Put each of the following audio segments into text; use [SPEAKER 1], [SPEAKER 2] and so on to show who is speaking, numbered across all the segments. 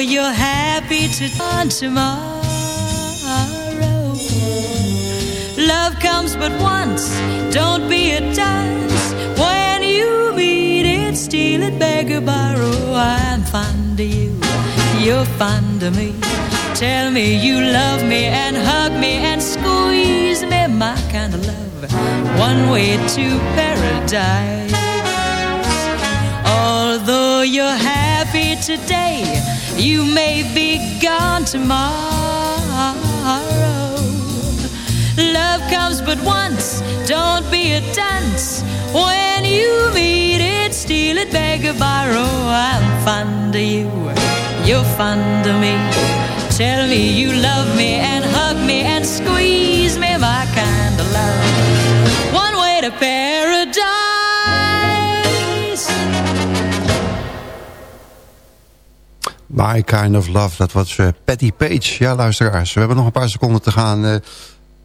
[SPEAKER 1] You're happy to tomorrow. Love comes but once, don't be a dunce. When you meet it, steal it, beg or borrow. I'm fond of you, you're fond of me. Tell me you love me and hug me and squeeze me My kind of love, one way to paradise. Although you're happy today You may be gone tomorrow Love comes but once, don't be a dunce. When you meet it, steal it, beg or borrow. I'm fond of you, you're fond of me. Tell me you love me and hug me and squeeze me, my kind of love. One way to paradise.
[SPEAKER 2] My Kind of Love, dat was uh, Patty Page. Ja, luisteraars, we hebben nog een paar seconden te gaan... Uh,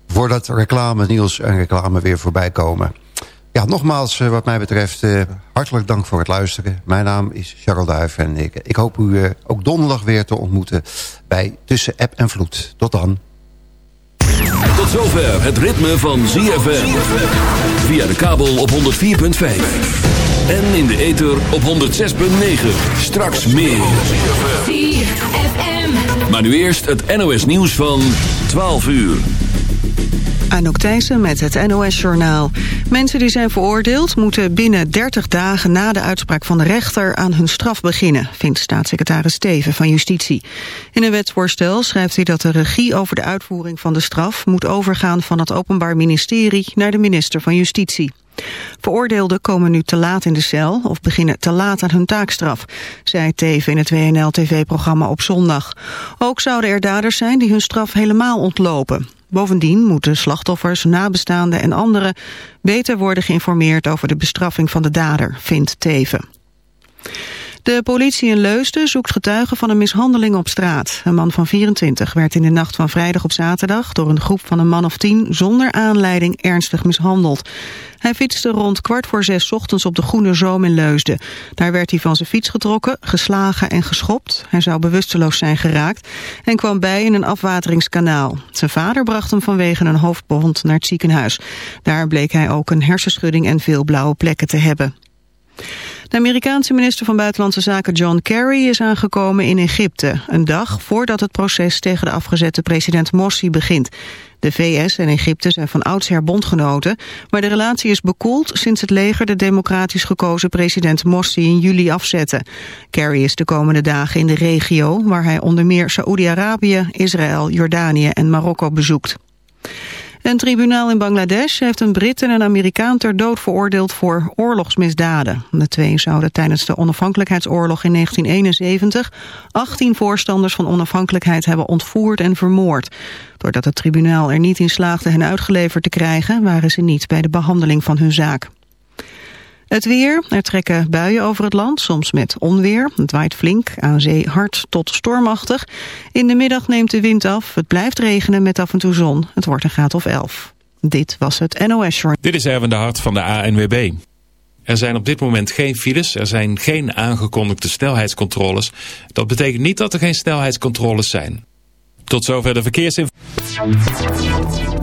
[SPEAKER 2] voordat reclame, nieuws en reclame weer voorbij komen. Ja, nogmaals uh, wat mij betreft, hartelijk dank voor het luisteren. Mijn naam is Charles Duif en ik, ik hoop u ook donderdag weer te ontmoeten bij Tussen App en Vloed. Tot dan.
[SPEAKER 3] Tot zover het ritme van ZFM. Via de kabel op 104.5. En in de ether op 106.9. Straks meer. Maar nu eerst het NOS nieuws van 12 uur.
[SPEAKER 4] Anouk Thijssen met het NOS-journaal. Mensen die zijn veroordeeld moeten binnen 30 dagen na de uitspraak van de rechter aan hun straf beginnen, vindt staatssecretaris Steven van Justitie. In een wetsvoorstel schrijft hij dat de regie over de uitvoering van de straf moet overgaan van het Openbaar Ministerie naar de minister van Justitie. Veroordeelden komen nu te laat in de cel of beginnen te laat aan hun taakstraf, zei Teven in het WNL-tv-programma op zondag. Ook zouden er daders zijn die hun straf helemaal ontlopen. Bovendien moeten slachtoffers, nabestaanden en anderen beter worden geïnformeerd over de bestraffing van de dader, vindt Teven. De politie in Leusden zoekt getuigen van een mishandeling op straat. Een man van 24 werd in de nacht van vrijdag op zaterdag... door een groep van een man of tien zonder aanleiding ernstig mishandeld. Hij fietste rond kwart voor zes ochtends op de Groene Zoom in Leusden. Daar werd hij van zijn fiets getrokken, geslagen en geschopt. Hij zou bewusteloos zijn geraakt en kwam bij in een afwateringskanaal. Zijn vader bracht hem vanwege een hoofdbond naar het ziekenhuis. Daar bleek hij ook een hersenschudding en veel blauwe plekken te hebben. De Amerikaanse minister van Buitenlandse Zaken John Kerry is aangekomen in Egypte, een dag voordat het proces tegen de afgezette president Morsi begint. De VS en Egypte zijn van oudsher bondgenoten, maar de relatie is bekoeld sinds het leger de democratisch gekozen president Morsi in juli afzette. Kerry is de komende dagen in de regio, waar hij onder meer Saoedi-Arabië, Israël, Jordanië en Marokko bezoekt. Een tribunaal in Bangladesh heeft een Brit en een Amerikaan ter dood veroordeeld voor oorlogsmisdaden. De twee zouden tijdens de onafhankelijkheidsoorlog in 1971 18 voorstanders van onafhankelijkheid hebben ontvoerd en vermoord. Doordat het tribunaal er niet in slaagde hen uitgeleverd te krijgen, waren ze niet bij de behandeling van hun zaak. Het weer, er trekken buien over het land, soms met onweer. Het waait flink, aan zee hard tot stormachtig. In de middag neemt de wind af, het blijft regenen met af en toe zon. Het wordt een graad of 11. Dit was het NOS Short.
[SPEAKER 5] Dit is Erwin de Hart van de ANWB. Er zijn op dit moment geen files, er zijn geen aangekondigde snelheidscontroles. Dat betekent niet dat er geen snelheidscontroles zijn. Tot zover de verkeersinformatie.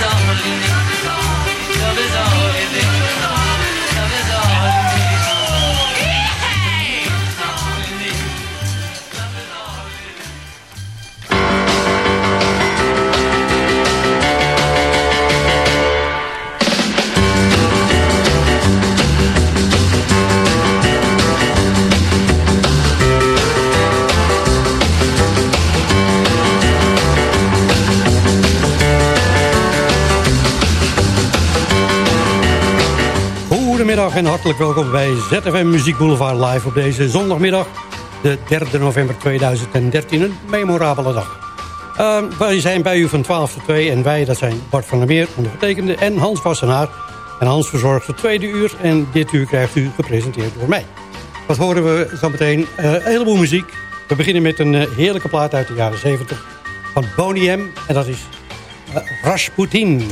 [SPEAKER 6] is all
[SPEAKER 7] en hartelijk welkom bij ZFM Muziek Boulevard live op deze zondagmiddag. De 3 november 2013, een memorabele dag. Ehm, wij zijn bij u van 12 tot 2 en wij, dat zijn Bart van der Meer, ondergetekende en Hans Wassenaar. En Hans verzorgt het tweede uur en dit uur krijgt u gepresenteerd door mij. Wat horen we zo meteen? Uh, een heleboel muziek. We beginnen met een eh, heerlijke plaat uit de jaren 70 van Boney M. En dat is eh, Rasputin.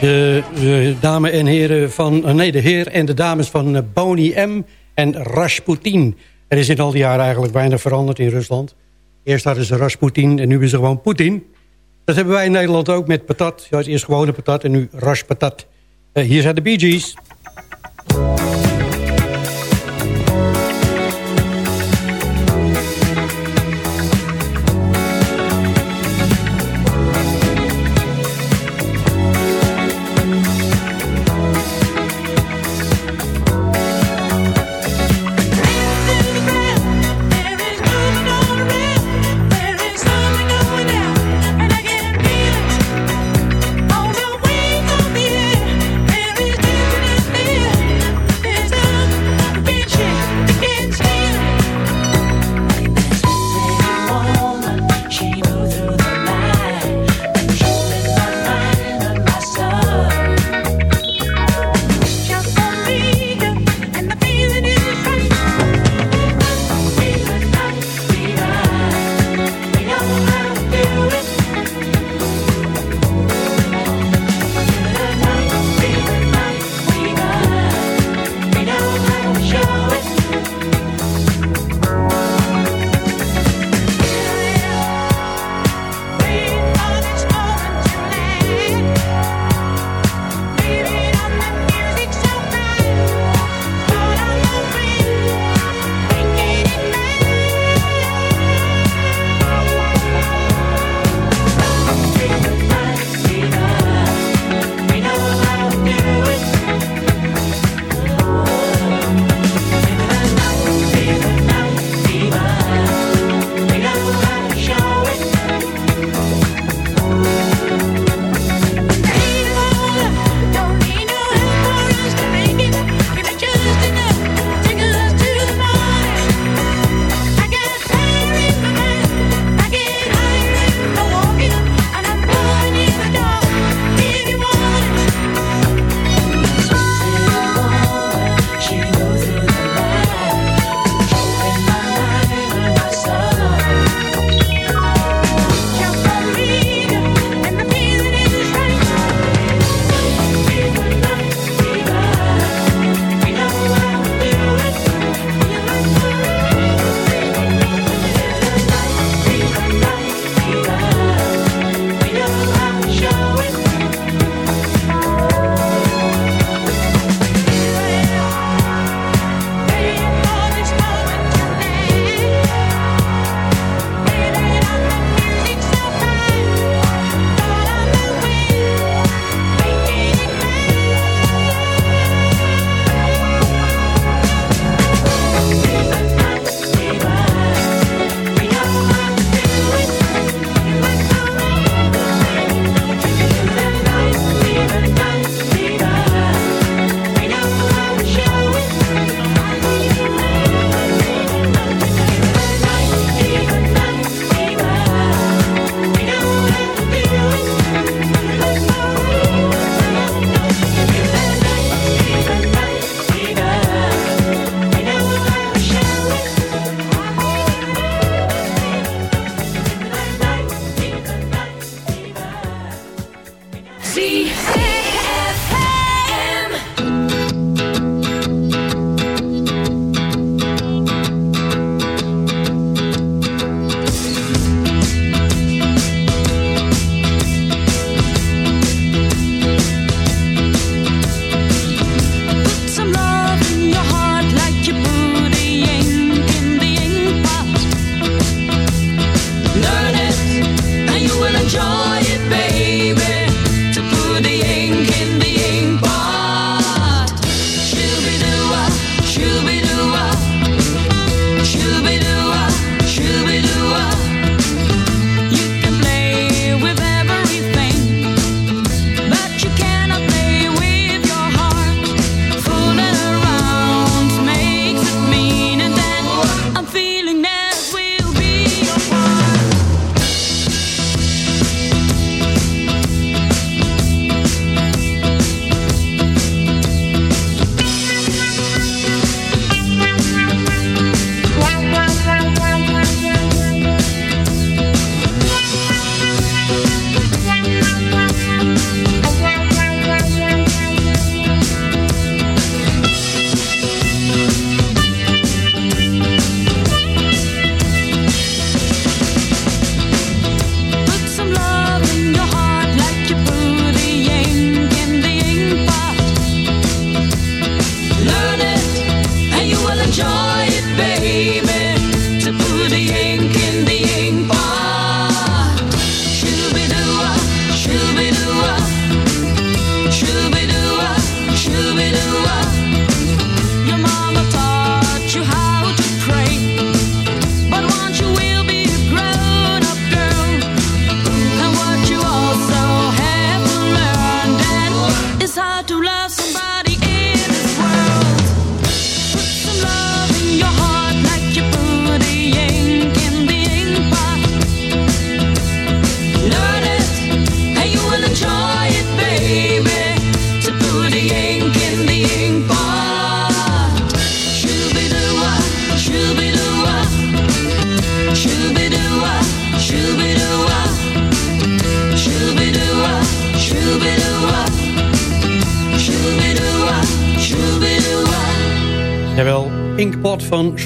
[SPEAKER 7] De, dames en heren van... nee, de heer en de dames van Boney M. en Rasputin. Er is in al die jaren eigenlijk weinig veranderd in Rusland. Eerst hadden ze Rasputin en nu is er gewoon Poetin. Dat hebben wij in Nederland ook met patat. Ja, eerst gewone patat en nu raspatat. Uh, hier zijn de Bee Gees.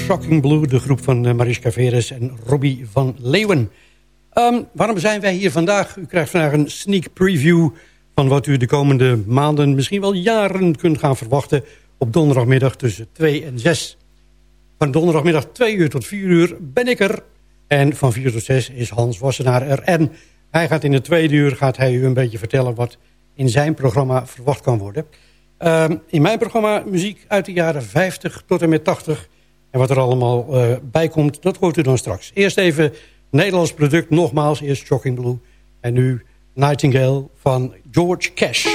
[SPEAKER 8] Shocking Blue, de groep van eh, Mariska Veres en Robbie van Leeuwen. Um, waarom zijn wij hier vandaag? U krijgt vandaag een sneak preview van wat u de komende maanden, misschien wel jaren kunt gaan verwachten op donderdagmiddag tussen 2 en 6. Van donderdagmiddag 2 uur tot 4 uur ben ik er. En van 4 tot 6 is Hans Wassenaar er. En hij gaat in de tweede uur gaat hij u een beetje vertellen wat in zijn programma verwacht kan worden. Uh, in mijn programma muziek uit de jaren 50 tot en met 80. En wat er allemaal uh, bij komt, dat hoort u dan straks. Eerst even Nederlands product, nogmaals, eerst Shocking Blue. En nu Nightingale van George Cash.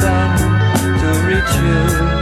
[SPEAKER 8] sun to reach you.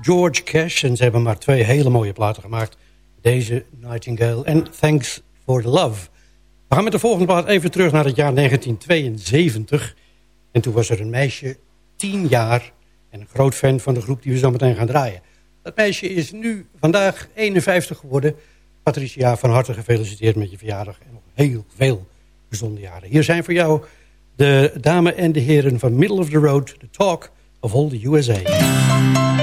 [SPEAKER 8] George Cash. En ze hebben maar twee hele mooie platen gemaakt. Deze Nightingale en Thanks for the Love. We gaan met de volgende plaat even terug naar het jaar 1972. En toen was er een meisje, 10 jaar... en een groot fan van de groep die we zo meteen gaan draaien. Dat meisje is nu vandaag 51 geworden. Patricia, van harte gefeliciteerd met je verjaardag. En nog heel veel gezonde jaren. Hier zijn voor jou de dames en de heren van Middle of the Road... The Talk of All the USA.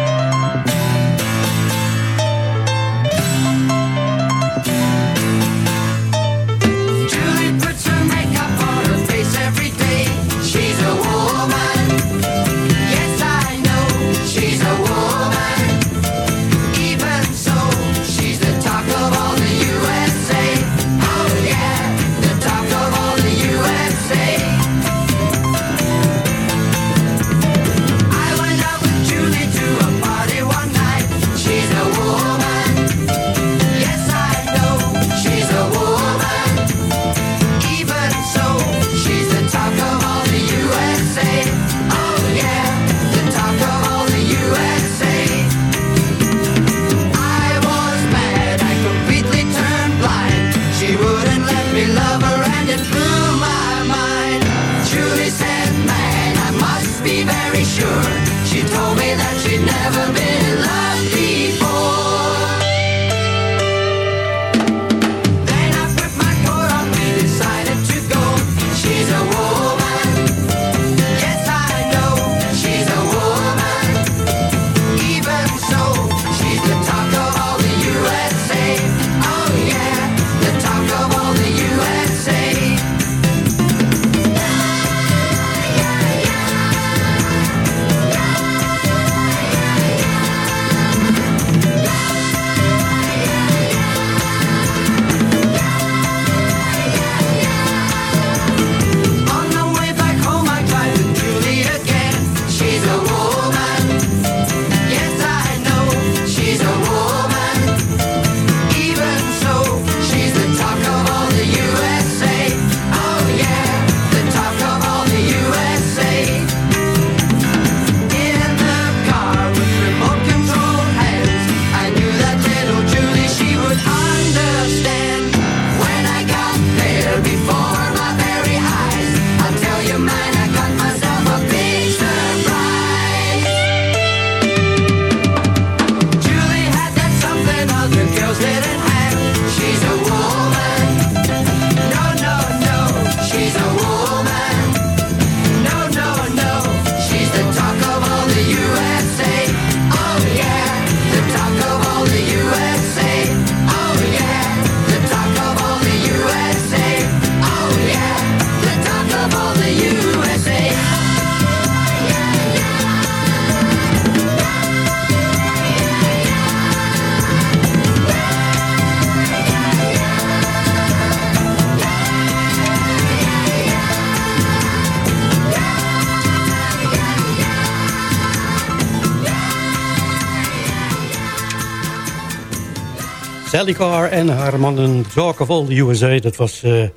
[SPEAKER 7] Sally Carr en haar mannen Talk of All the USA. Dat was uh,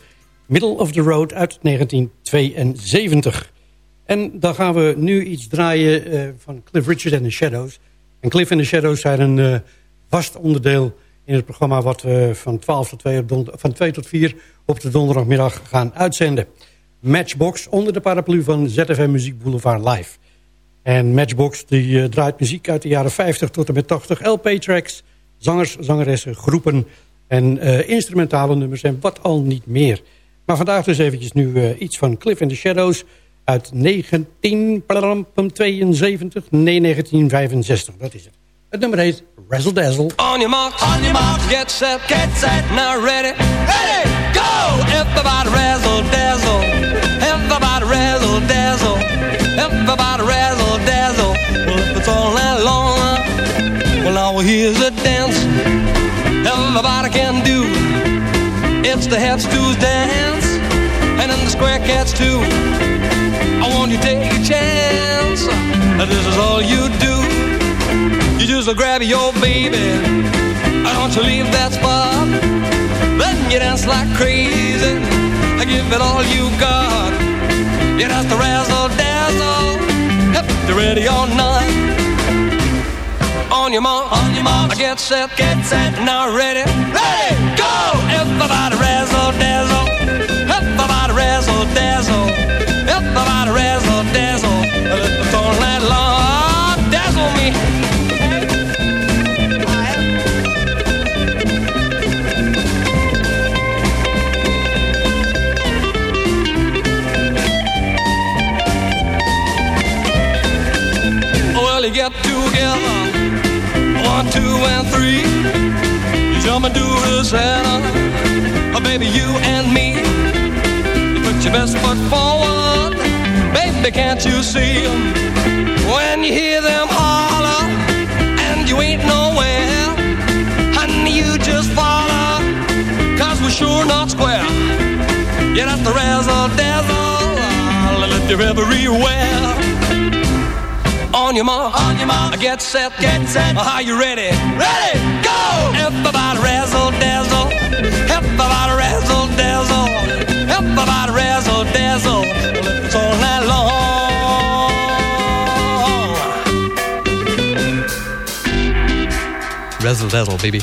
[SPEAKER 7] Middle of the Road uit 1972. En dan gaan we nu iets draaien uh, van Cliff Richard and the Shadows. En Cliff and the Shadows zijn een uh, vast onderdeel in het programma... wat we van, 12 tot 2, van 2 tot 4 op de donderdagmiddag gaan uitzenden. Matchbox onder de paraplu van ZFM Muziek Boulevard Live. En Matchbox die, draait muziek uit de jaren 50 tot en met 80 LP-tracks zangers, zangeressen, groepen en uh, instrumentale nummers en wat al niet meer. Maar vandaag dus eventjes nu uh, iets van Cliff in the Shadows uit 1972, nee 1965, dat is het. Het nummer heet Razzle Dazzle.
[SPEAKER 9] On your mark, on your mark, get set, get set, now ready, ready, go! Everybody razzle dazzle, everybody razzle dazzle, everybody razzle dazzle. It's all that long, well now here's a dance everybody can do. It's the Headstools dance, and then the Square Cats too. I want you to take a chance. This is all you do. You just grab your baby. I don't you leave that spot. Then you dance like crazy. I give it all you got. You dance the razzle dazzle. If you're ready or not. On your mark, on your mark. Get set, get set. Now ready, ready, go. Everybody razzle dazzle. Everybody razzle dazzle. Everybody razzle dazzle. It's all night long. One, two, and three. You jump and do a Santa, oh, baby, you and me. You put your best foot forward, baby, can't you see? When you hear them holler, and you ain't nowhere, honey, you just follow, cause we're sure not square. Yeah, that's the razzle dazzle, I'll let you everywhere. On your mark, on your mark, get set, get set. Are you ready? Ready, go! Everybody razzle dazzle, everybody razzle dazzle, everybody razzle dazzle. Well, it's all night long. Razzle dazzle, baby.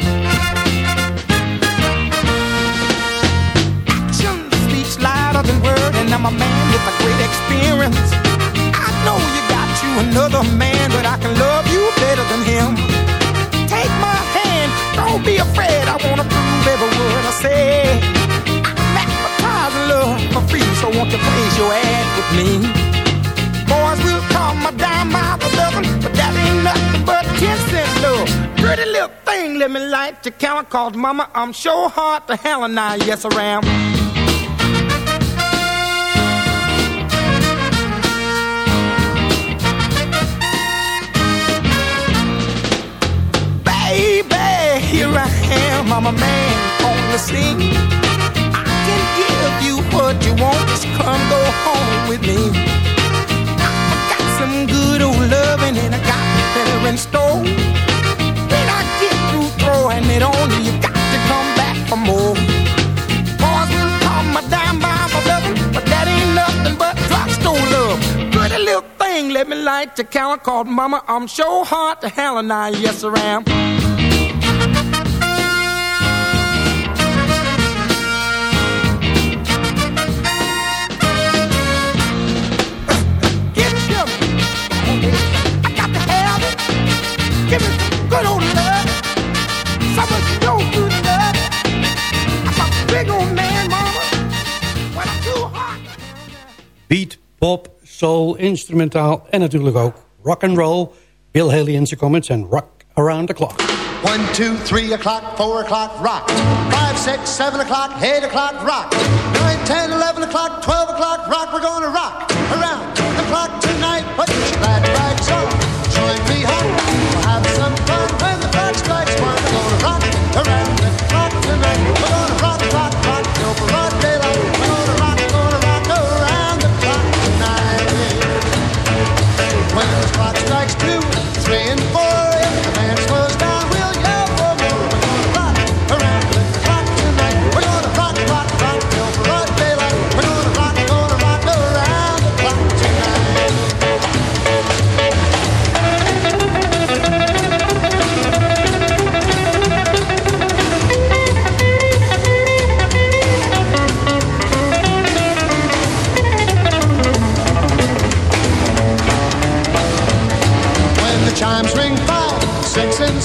[SPEAKER 10] Than word, and I'm a man with a great experience. I know you got you another man, but I can love you better than him. Take my hand, don't be afraid. I wanna prove every word I say. I'm advertising love for free, so won't you place your ad with me? Boys will call my dime the dozen, but that ain't nothing but ten cent love. Pretty little thing, let me light your count, cause mama, I'm sure hard to hell and I yes around. Baby, here I am, I'm a man on the scene. I can give you what you want, just come go home with me. I got some good old loving and I got better in store. When I get through throwing it on you, you got to come back for more. Boys will call my dime by my loving, but that ain't nothing but drugstore love. Pretty little thing, let me light your count, called mama, I'm sure hard to hell and I yes. I got
[SPEAKER 7] soul, instrumentaal en natuurlijk ook rock and roll. Bill Haley en zijn comments en Rock Around the Clock.
[SPEAKER 11] 1, 2, 3 o'clock, 4 o'clock, rock. 5, 6, 7 o'clock, 8 o'clock, rock. 9, 10, 11 o'clock, 12 o'clock, rock. We're gonna rock around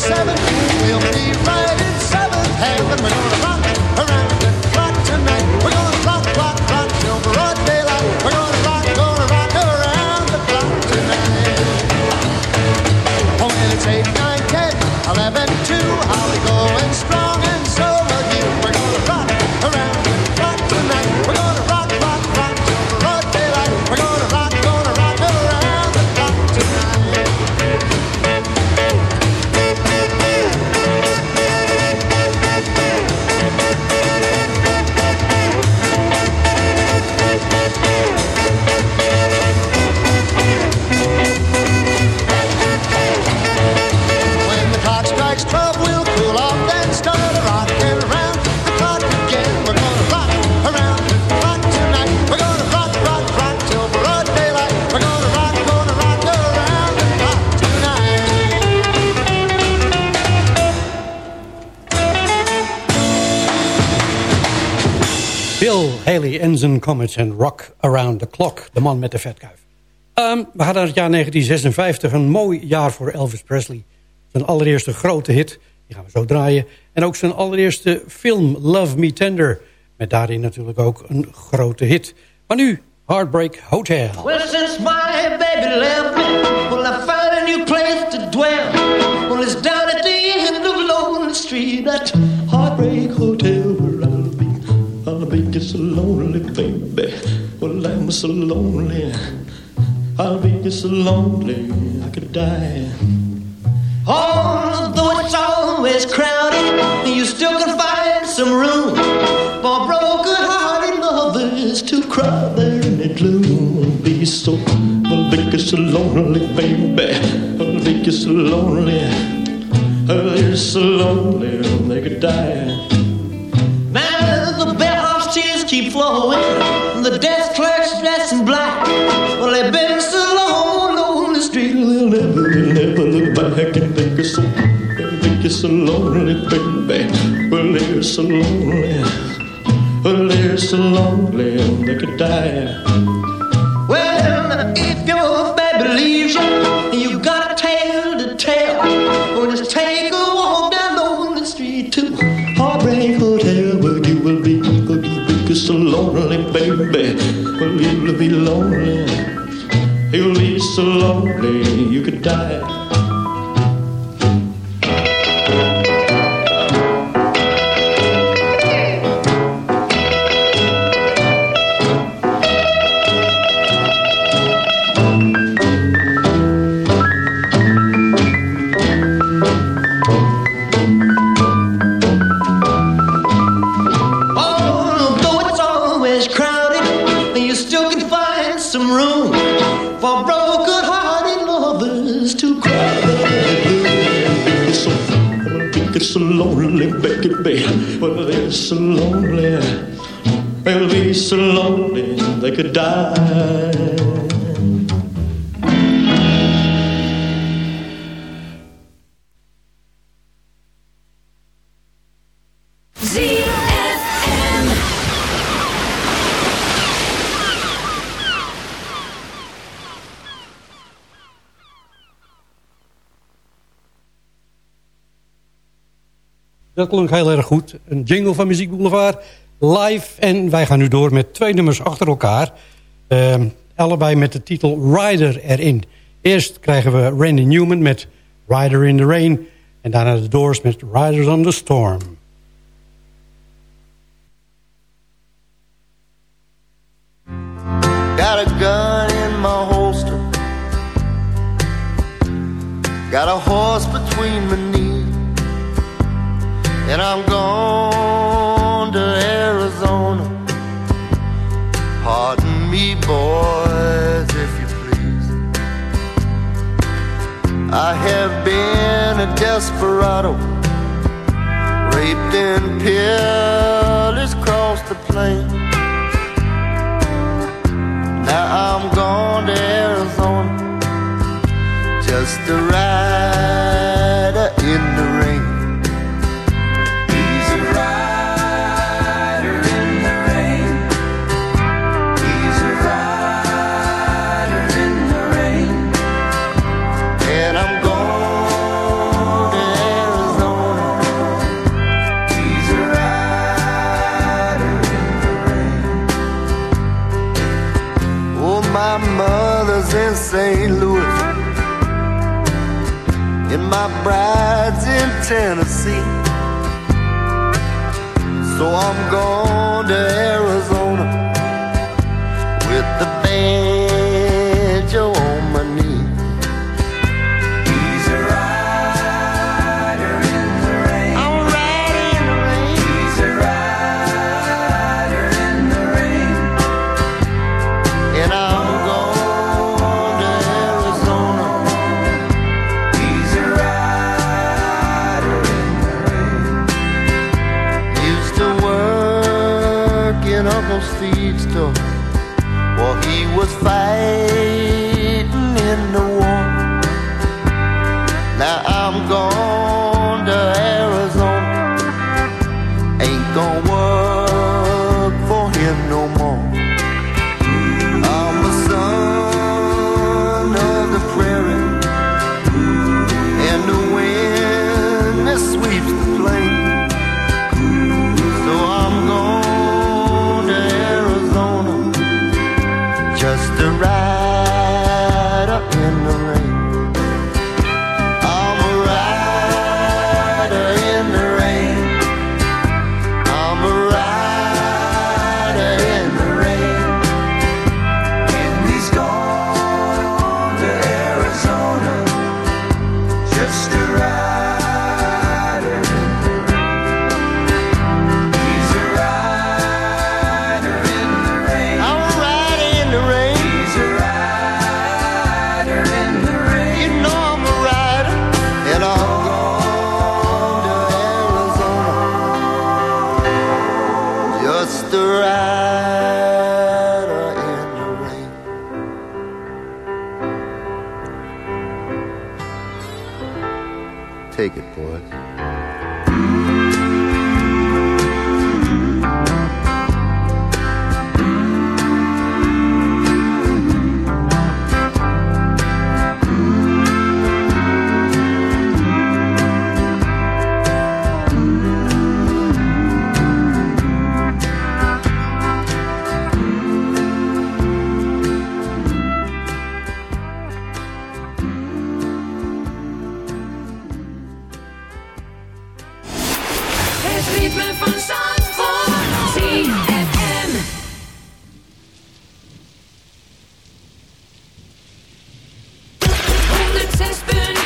[SPEAKER 11] seven,
[SPEAKER 7] Haley en zijn comments en Rock Around the Clock. De man met de vetkuif. Ehm, we hadden het jaar 1956 een mooi jaar voor Elvis Presley. Zijn allereerste grote hit, die gaan we zo draaien. En ook zijn allereerste film Love Me Tender. Met daarin natuurlijk ook een grote hit. Maar nu Heartbreak Hotel.
[SPEAKER 12] Well, since my baby left me, well, I found a new place to I'll so lonely, baby. Well, I'm so lonely. I'll be so lonely, I could die. Although it's always crowded, you still can find some room for broken-hearted lovers to cry there in the gloom. Be so, I'll be so lonely, baby. I'll be so lonely. I'll be so lonely, they could die. Now the bellhop's keep flowing, the desk clerk's dressed in black. Well, they've been so long on the street, they'll never, they'll never look back and think it's so, think you're so lonely, baby. Well, they're so lonely, well, they're so lonely, they could die. Well, if your baby leaves you, you baby. Well, you'll be lonely, you'll be so lonely, you could die.
[SPEAKER 7] Dat klonk heel erg goed. Een jingle van Muziek Boulevard live. En wij gaan nu door met twee nummers achter elkaar. Ehm, allebei met de titel Rider erin. Eerst krijgen we Randy Newman met Rider in the Rain. En daarna de Doors met Riders on the Storm.
[SPEAKER 11] Got a gun in my holster Got a horse between my knees And I'm gone desperado Raped and pillaged across the plain. bride's in Tennessee. So I'm going to Arizona. gonna work. the
[SPEAKER 13] taste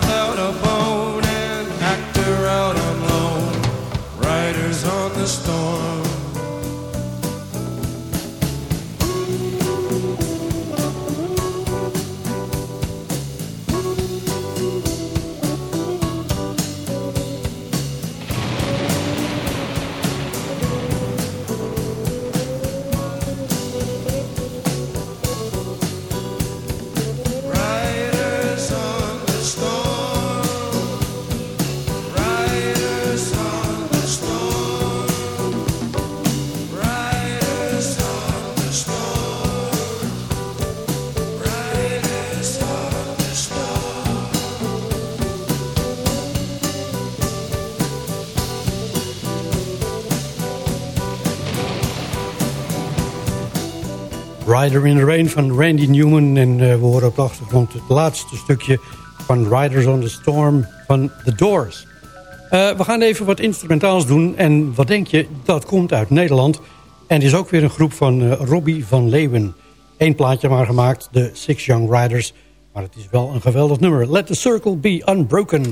[SPEAKER 7] van Randy Newman. En uh, we horen op de achtergrond het laatste stukje van Riders on the Storm van The Doors. Uh, we gaan even wat instrumentaals doen. En wat denk je? Dat komt uit Nederland. En is ook weer een groep van uh, Robbie van Leeuwen. Eén plaatje maar gemaakt, de Six Young Riders. Maar het is wel een geweldig nummer. Let the circle be unbroken.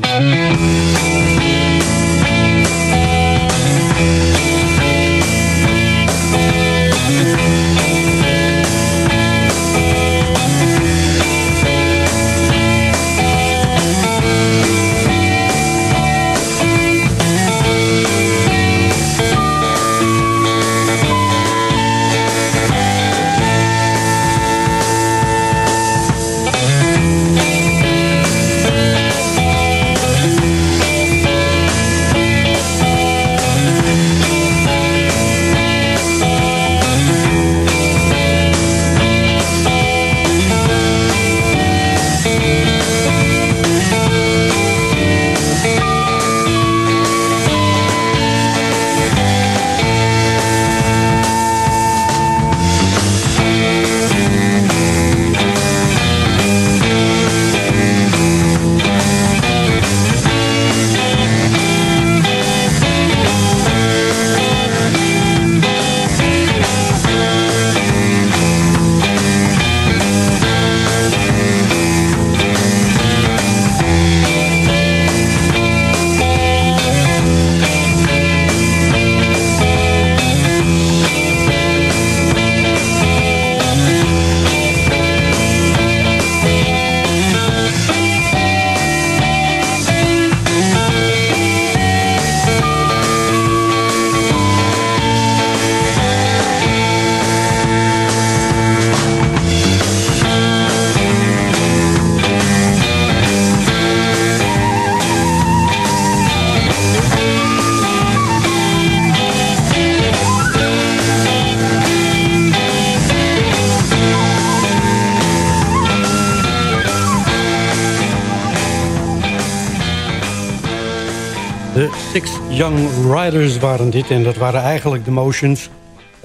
[SPEAKER 7] Young Riders waren dit. En dat waren eigenlijk de Motions.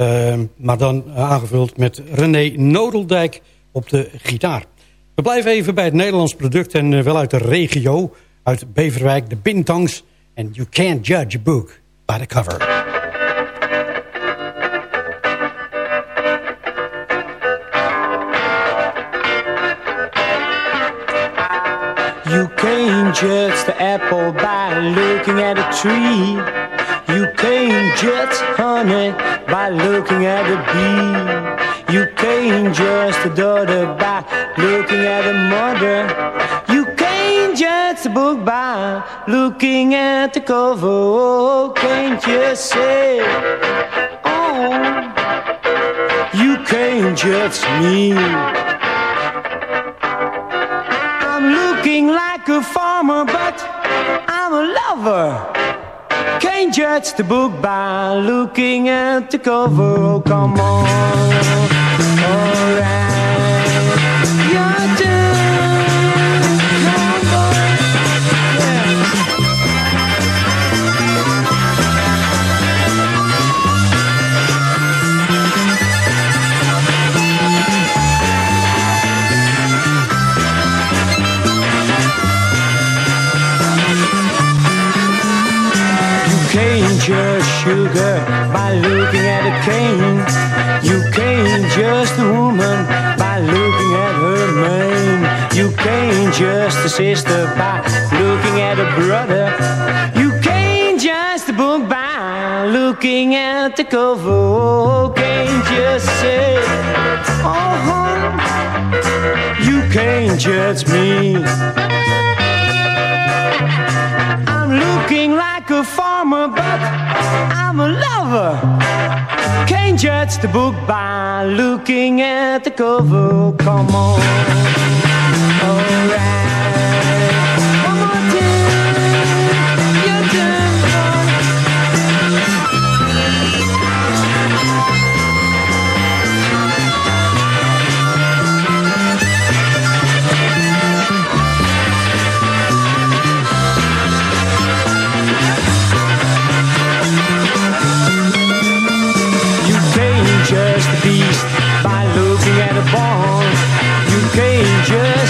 [SPEAKER 7] Uh, maar dan aangevuld met René Nodeldijk op de gitaar. We blijven even bij het Nederlands product. En uh, wel uit de regio. Uit Beverwijk, de Bintangs. En You Can't Judge a Book by the Cover.
[SPEAKER 14] You can't judge the apple by looking at a tree. You can't judge honey by looking at a bee. You can't judge the daughter by looking at a mother. You can't judge the book by looking at the cover. Oh, can't you say, oh, you can't judge me. I'm looking like a farmer, but I'm a lover. Can't judge the book by looking at the cover. Oh, come on. Alright. You can't judge the woman by looking at her mane. You can't judge the sister by looking at a brother. You can't judge the book by looking at the cover. Oh, can't just say, oh, you can't judge me. I'm looking like a farmer, but I'm a lover. Can't judge the book by looking at the cover. Come on,
[SPEAKER 1] Just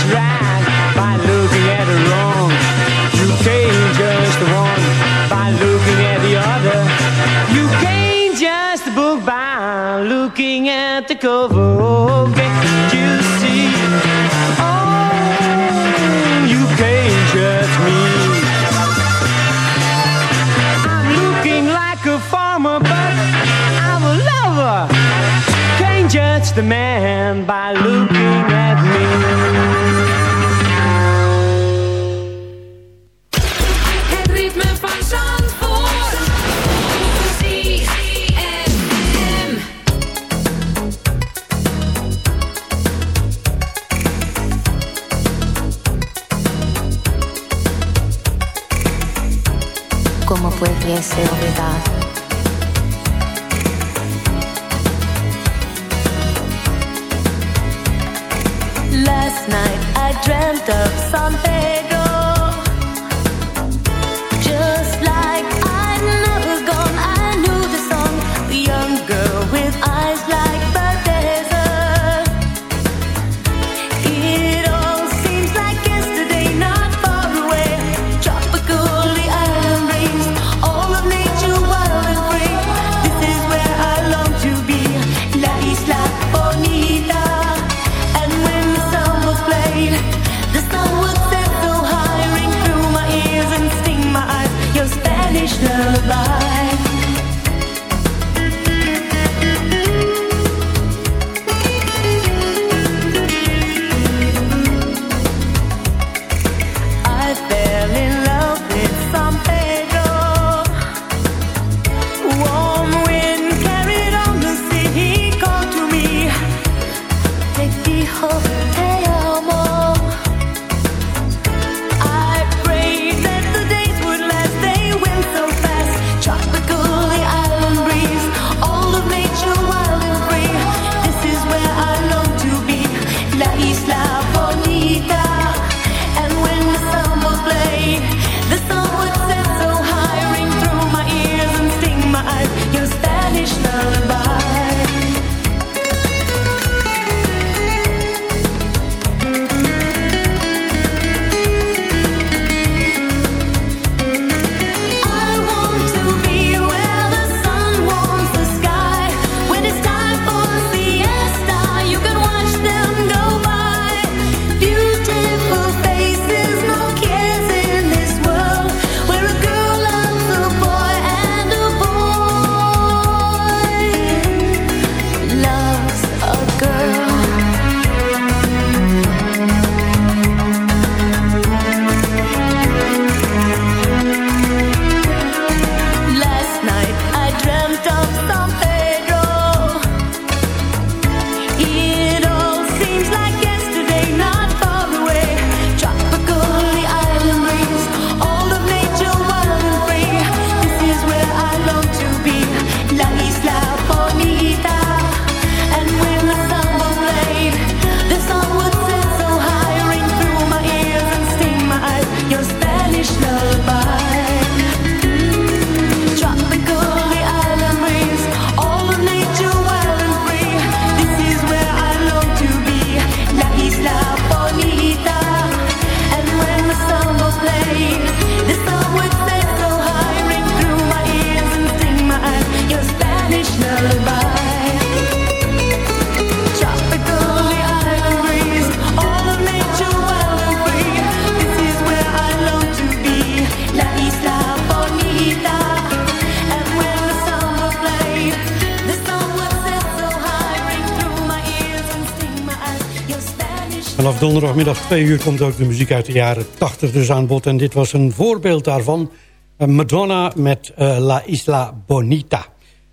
[SPEAKER 7] Donderdagmiddag 2 uur komt ook de muziek uit de jaren 80 dus aan bod. En dit was een voorbeeld daarvan. Eh, Madonna met eh, La Isla Bonita.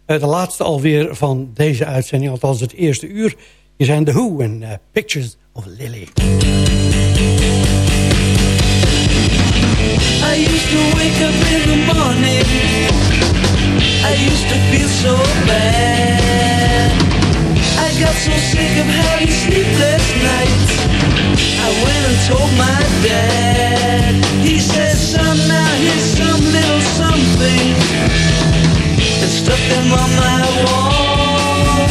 [SPEAKER 7] Eh, de laatste alweer van deze uitzending, althans het eerste uur. Hier zijn The Who en Pictures of Lily.
[SPEAKER 8] I used to wake up in the morning I used to feel so bad got so sick of having sleepless nights I went and told my dad. He said, son, now here's some little something And stuck them on my wall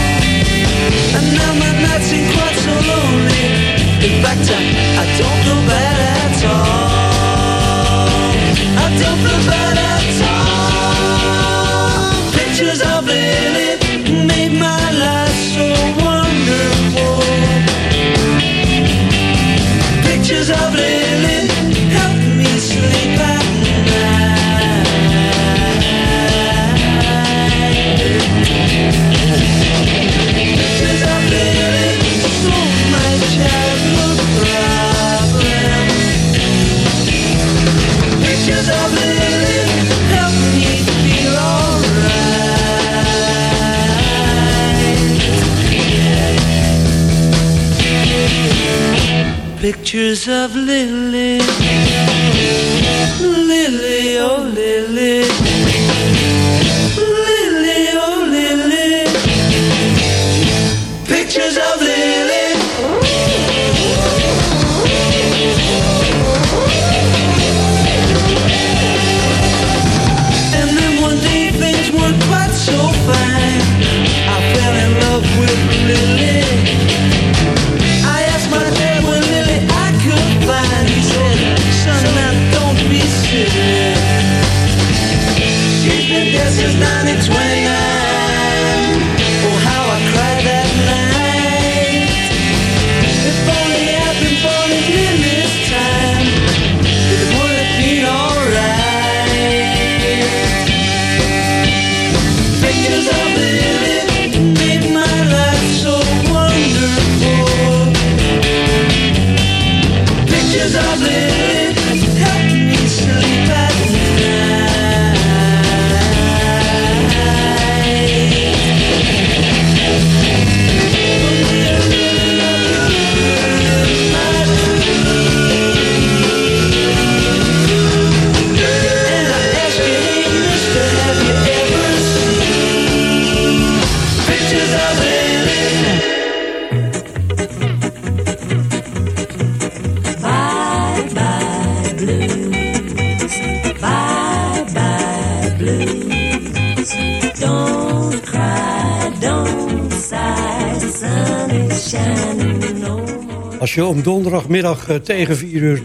[SPEAKER 8] And now my nights seem quite so lonely. In fact, I, I don't feel bad at all. I don't feel bad at all. pictures of Lily, Lily, oh Lily.
[SPEAKER 7] als om donderdagmiddag eh, tegen 4 uur.